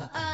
آ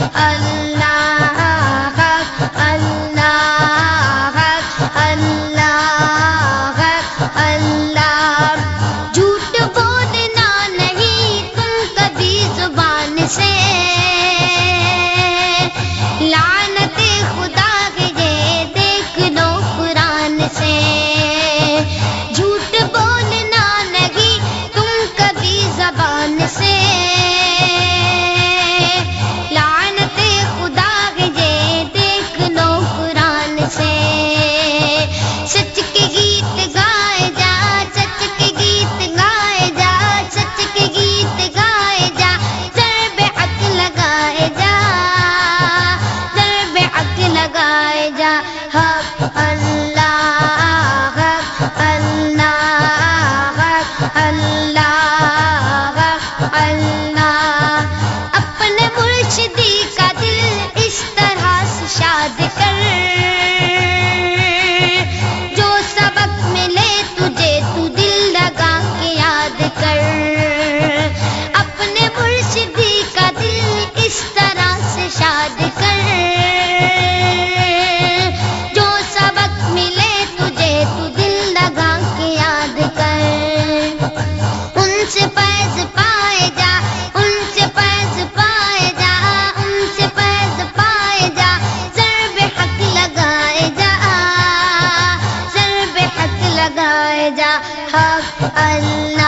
سے جا حق اللہ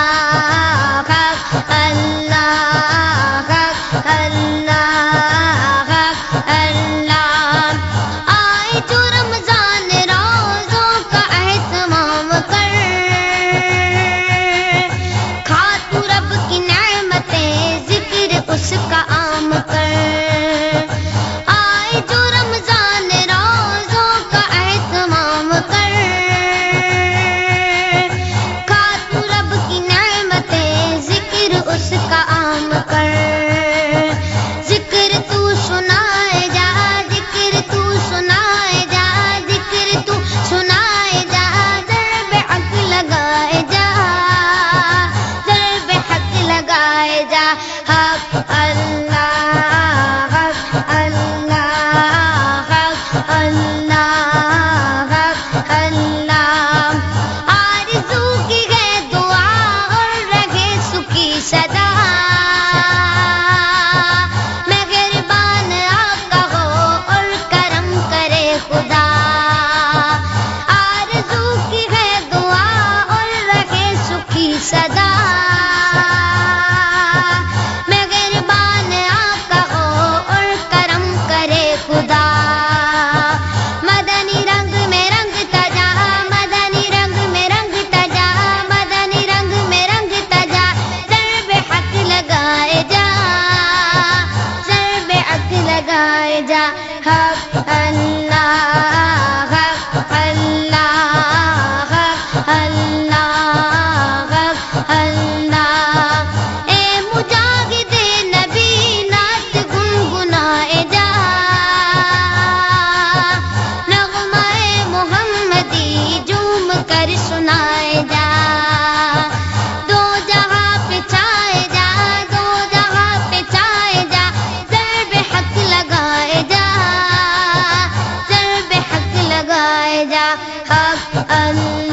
اللہ حق اللہ حق اللہ اللہ. اے مجاہد نبی نعت گنگنائے جا. نغمہ محمدی، جھوم کر سنائے ضرب